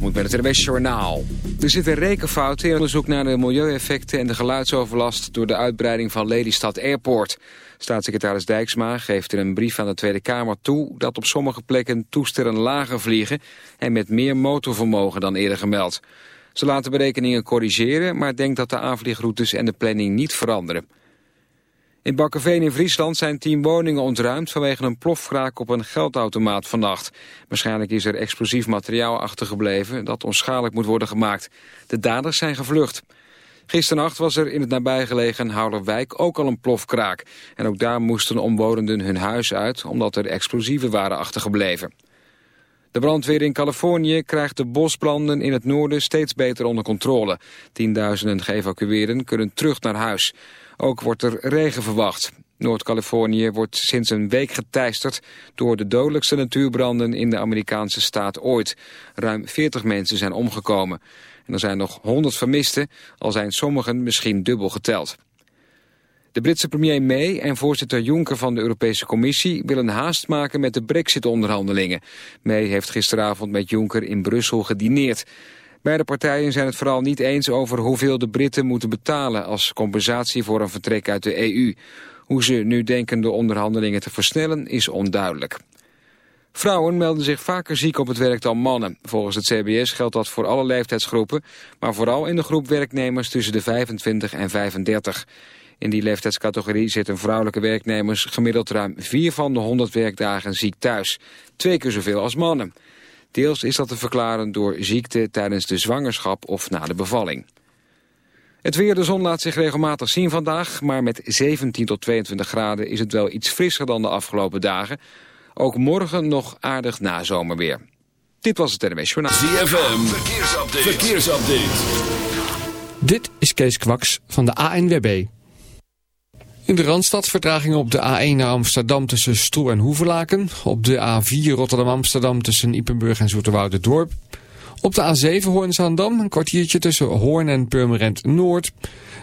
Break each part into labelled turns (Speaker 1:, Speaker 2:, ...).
Speaker 1: moet met het RWS Journaal. Er zitten rekenfouten in onderzoek naar de milieueffecten en de geluidsoverlast door de uitbreiding van Lelystad Airport. Staatssecretaris Dijksma geeft in een brief aan de Tweede Kamer toe dat op sommige plekken toestellen lager vliegen en met meer motorvermogen dan eerder gemeld. Ze laten berekeningen corrigeren, maar denkt dat de aanvliegroutes en de planning niet veranderen. In Bakkeveen in Friesland zijn tien woningen ontruimd vanwege een plofkraak op een geldautomaat vannacht. Waarschijnlijk is er explosief materiaal achtergebleven dat onschadelijk moet worden gemaakt. De daders zijn gevlucht. Gisternacht was er in het nabijgelegen Houderwijk ook al een plofkraak. En ook daar moesten omwonenden hun huis uit omdat er explosieven waren achtergebleven. De brandweer in Californië krijgt de bosbranden in het noorden steeds beter onder controle. Tienduizenden geëvacueerden kunnen terug naar huis. Ook wordt er regen verwacht. Noord-Californië wordt sinds een week geteisterd door de dodelijkste natuurbranden in de Amerikaanse staat ooit. Ruim 40 mensen zijn omgekomen. En er zijn nog 100 vermisten, al zijn sommigen misschien dubbel geteld. De Britse premier May en voorzitter Juncker van de Europese Commissie willen haast maken met de brexit-onderhandelingen. May heeft gisteravond met Juncker in Brussel gedineerd. Beide partijen zijn het vooral niet eens over hoeveel de Britten moeten betalen als compensatie voor een vertrek uit de EU. Hoe ze nu denken de onderhandelingen te versnellen is onduidelijk. Vrouwen melden zich vaker ziek op het werk dan mannen. Volgens het CBS geldt dat voor alle leeftijdsgroepen, maar vooral in de groep werknemers tussen de 25 en 35. In die leeftijdscategorie zitten vrouwelijke werknemers gemiddeld ruim 4 van de 100 werkdagen ziek thuis. Twee keer zoveel als mannen. Deels is dat te verklaren door ziekte tijdens de zwangerschap of na de bevalling. Het weer, de zon laat zich regelmatig zien vandaag... maar met 17 tot 22 graden is het wel iets frisser dan de afgelopen dagen. Ook morgen nog aardig nazomerweer. Dit was het NWS Journaal.
Speaker 2: ZFM, verkeersupdate. verkeersupdate.
Speaker 3: Dit is Kees Kwaks van de ANWB. In de Randstad vertragingen op de A1 naar Amsterdam tussen Stroe en Hoevelaken. Op de A4 Rotterdam-Amsterdam tussen Ippenburg en Dorp. Op de A7 Hoorn-Zaandam een kwartiertje tussen Hoorn en Purmerend Noord.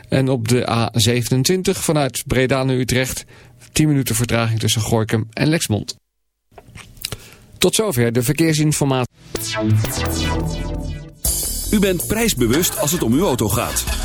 Speaker 3: En op de A27 vanuit Breda naar Utrecht 10 minuten vertraging tussen Gorkum en Lexmond. Tot zover de verkeersinformatie.
Speaker 2: U bent prijsbewust als het om uw auto gaat.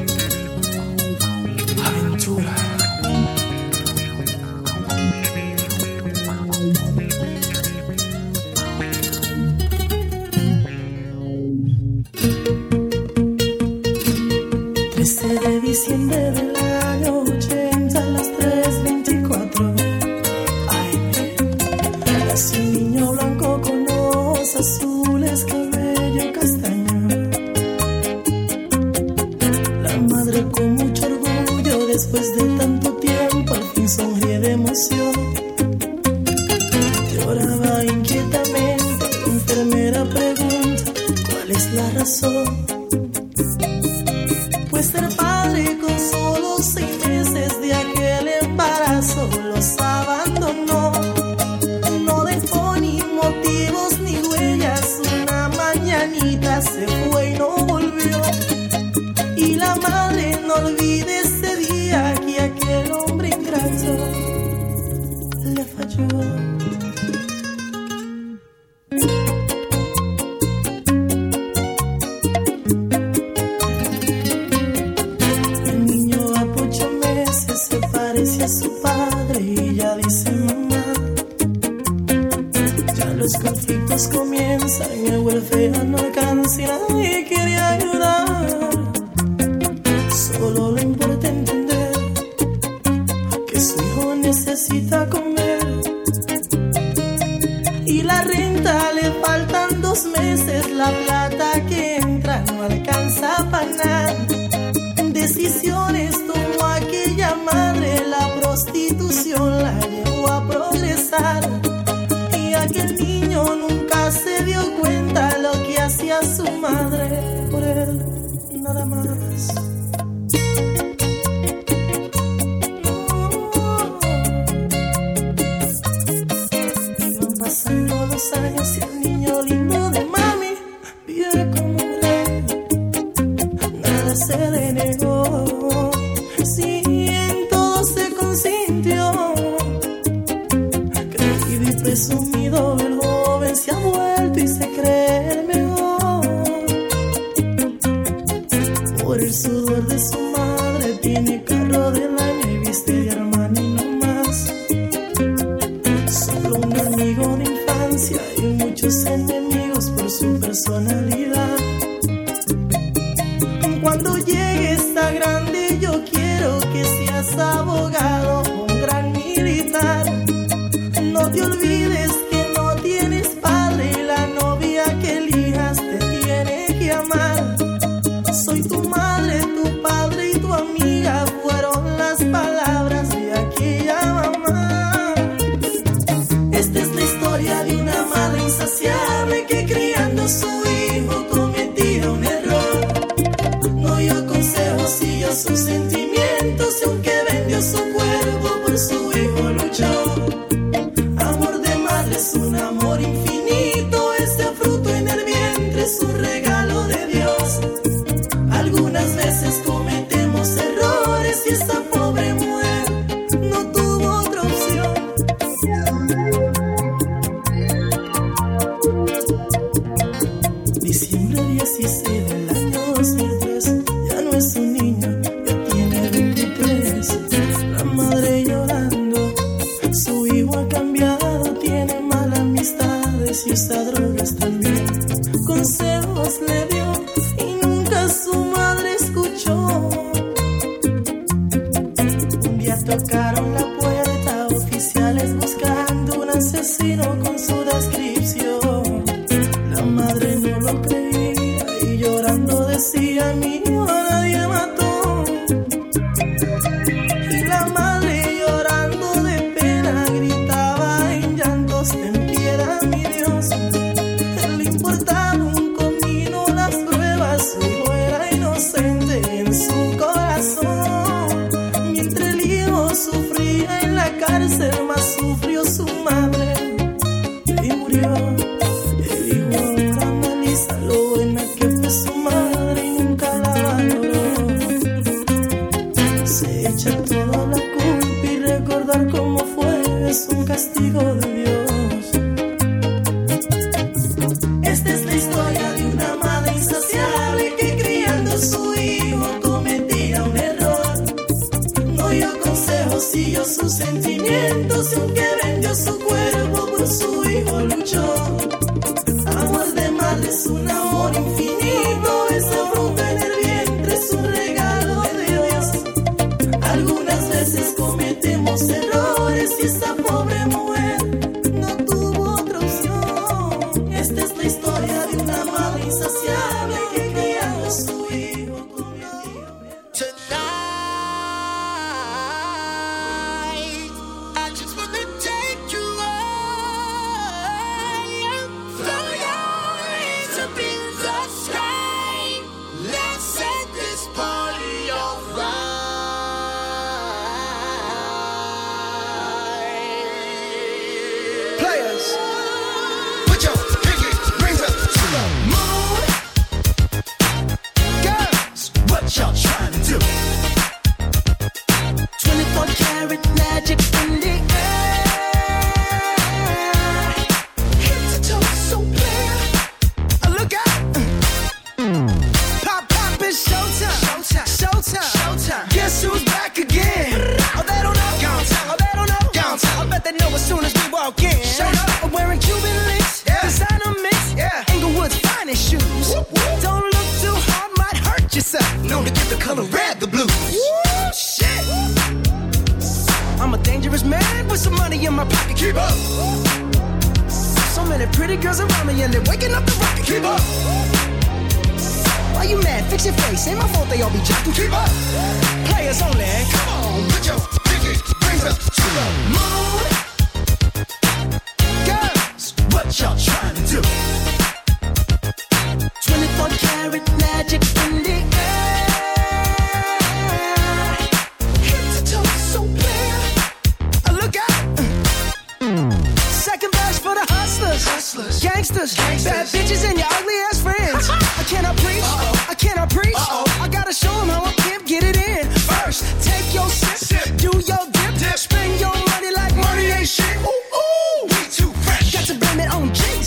Speaker 4: De Decisiones tomó aquella madre, la prostitución la llevó a progresar. Y aquel niño nunca se dio cuenta lo que hacía su madre por él, nada más.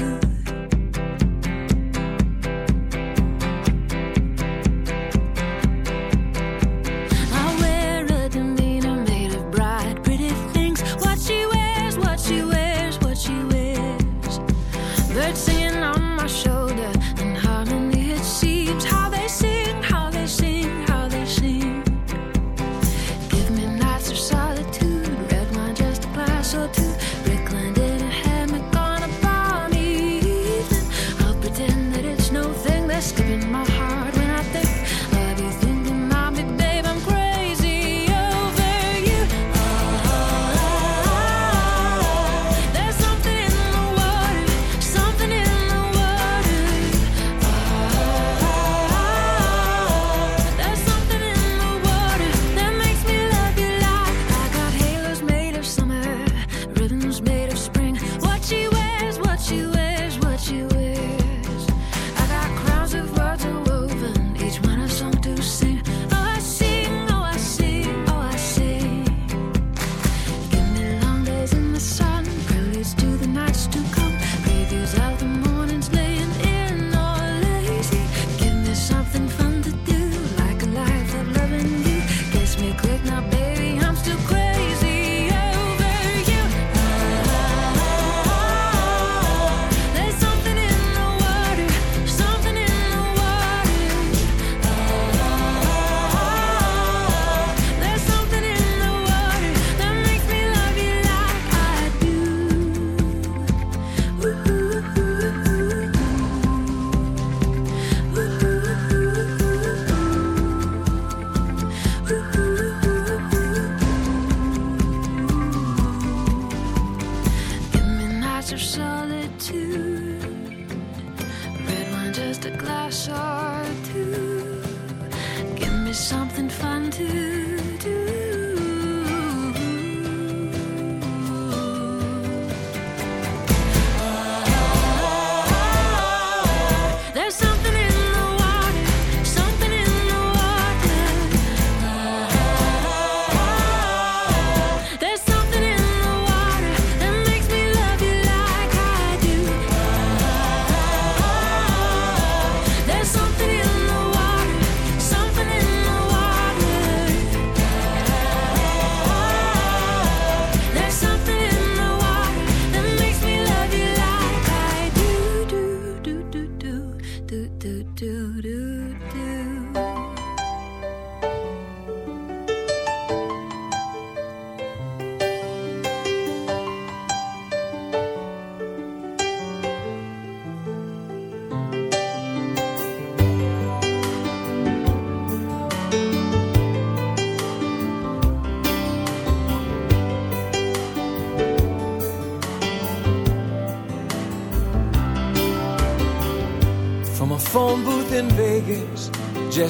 Speaker 5: you.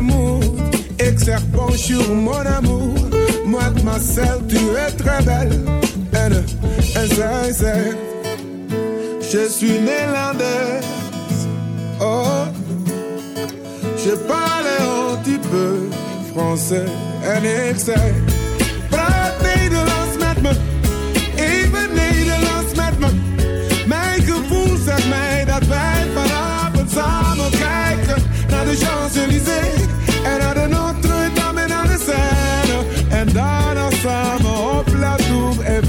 Speaker 6: ik zeggen moet. Ik zeg bonjour mon amour, mademoiselle tu es très belle. En zij zegt, je suis néerlandaise. Oh, je parle un petit peu français. En ik zei, praat Nederlands met me. Even Nederlands met me. Mijn gevoel zegt mij dat wij vanavond samen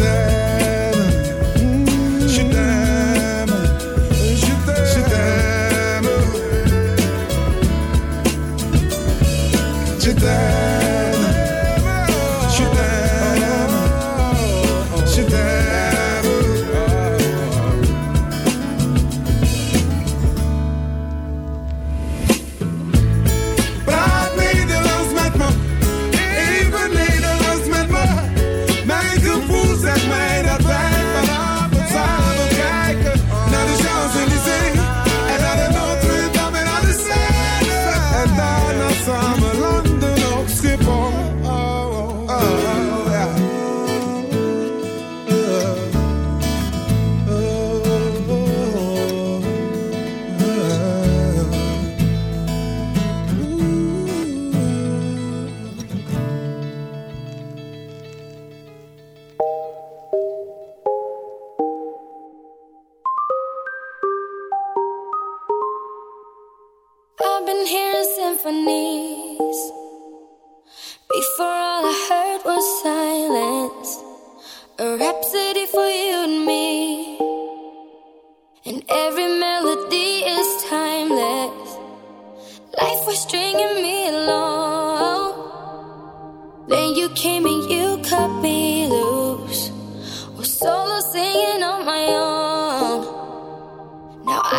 Speaker 7: there.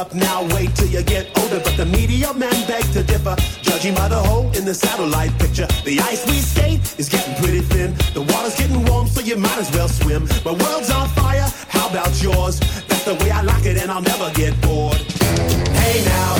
Speaker 8: up now, wait till you get older. But the media men beg to differ, judging by the hole in the satellite picture. The ice we skate is getting pretty thin. The water's getting warm, so you might as well swim. My world's on fire, how about yours? That's the way I like it, and I'll never get bored. Hey now.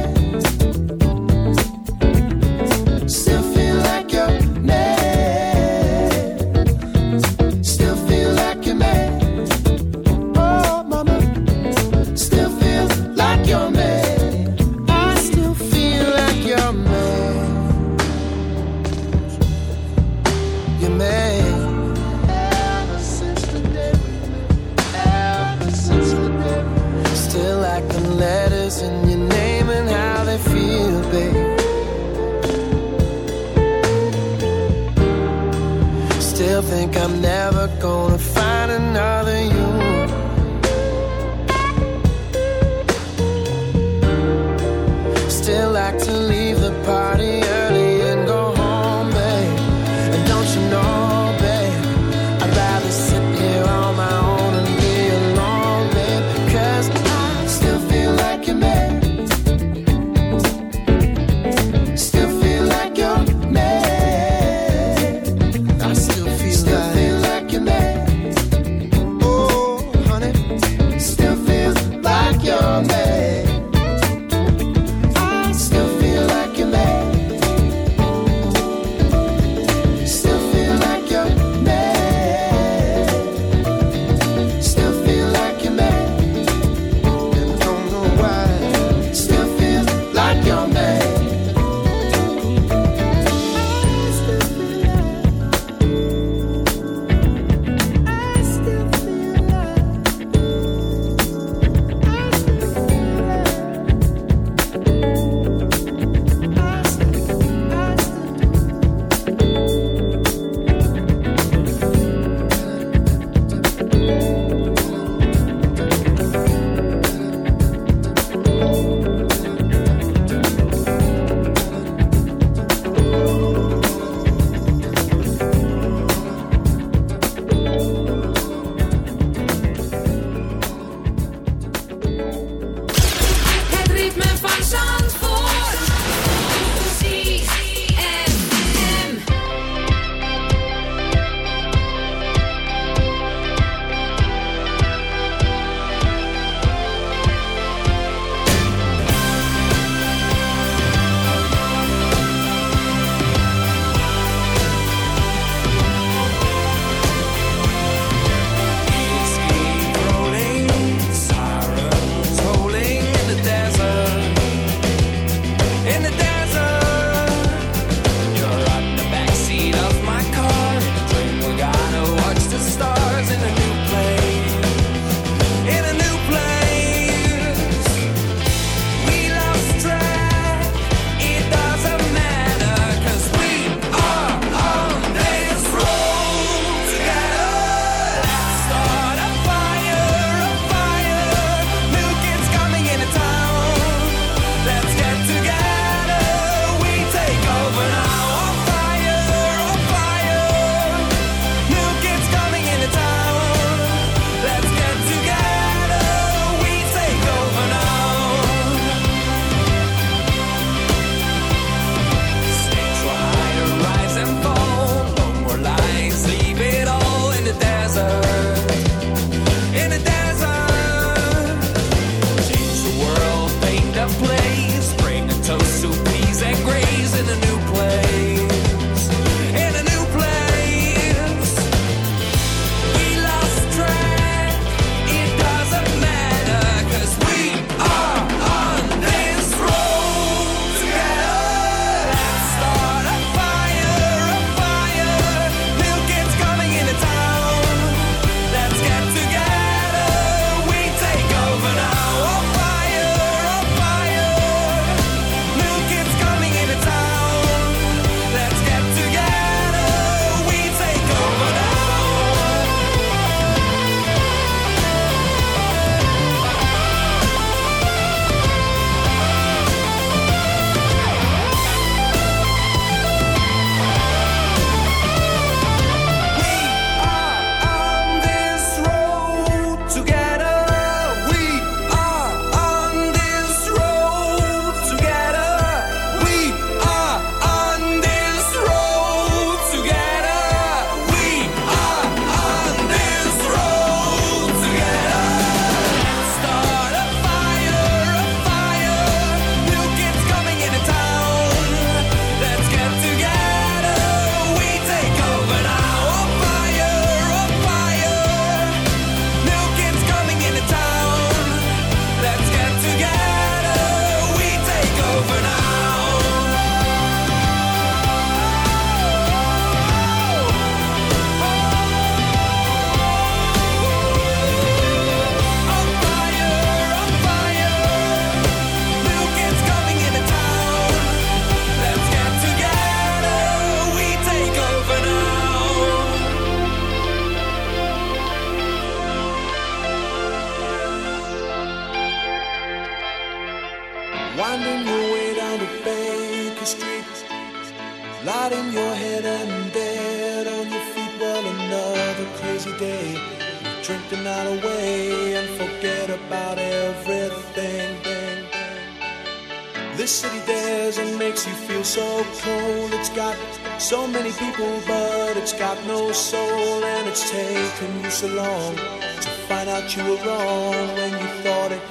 Speaker 5: taken you so long to find out you were wrong when you thought it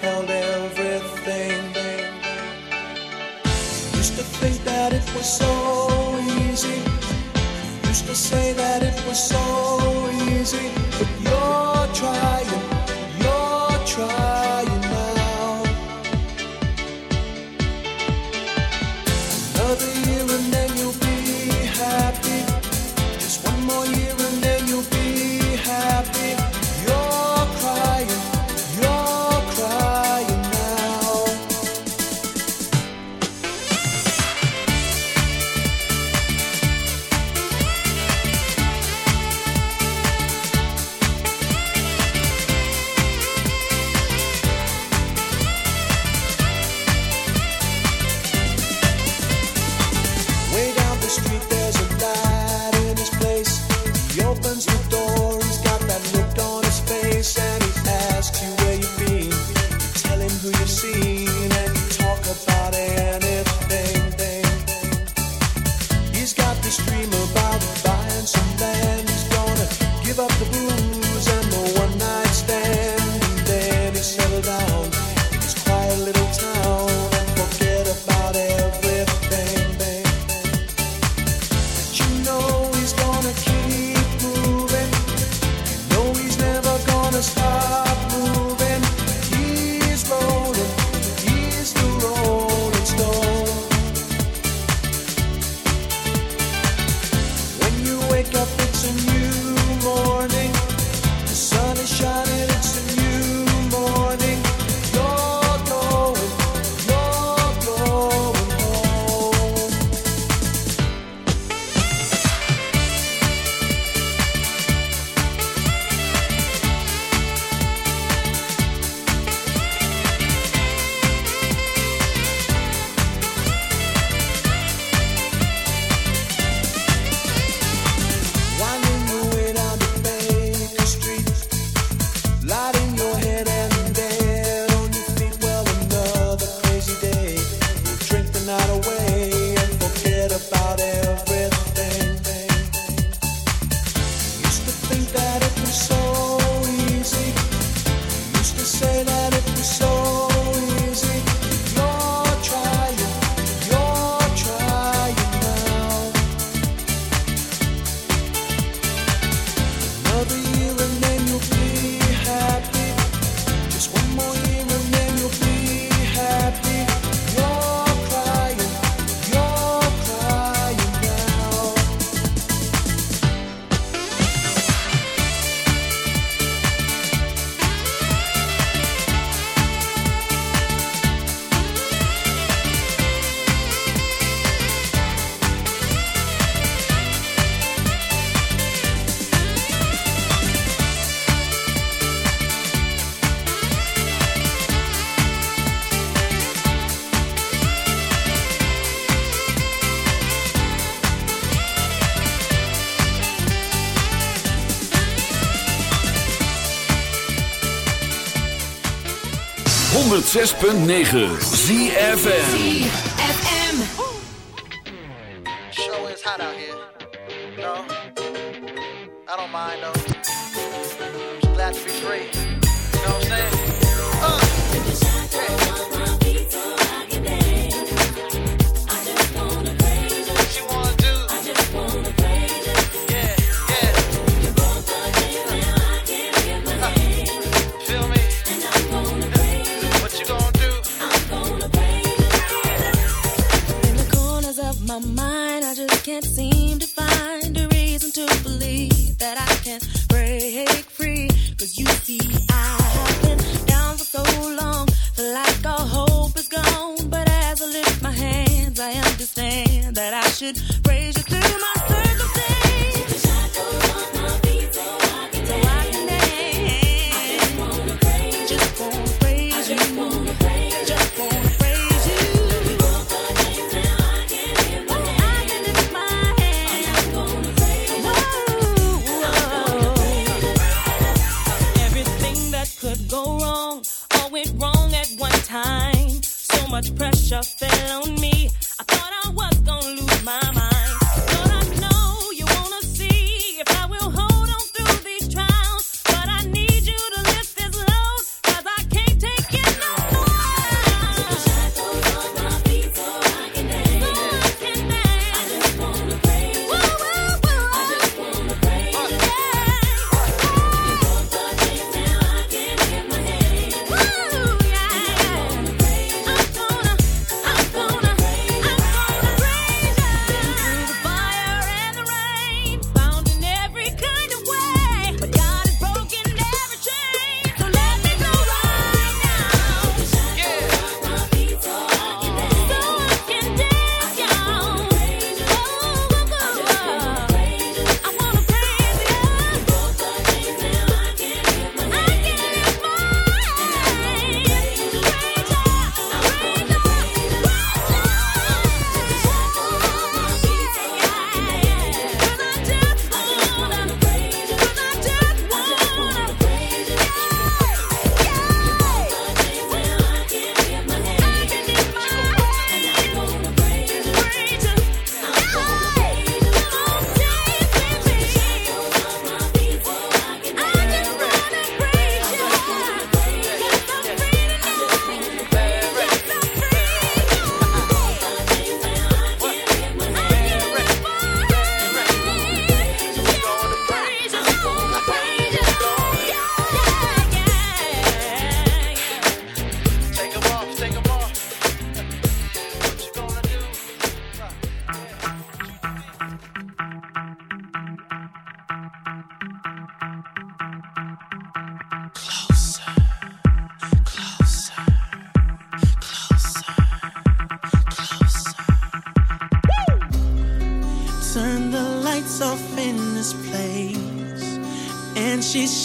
Speaker 4: 106.9 ZFN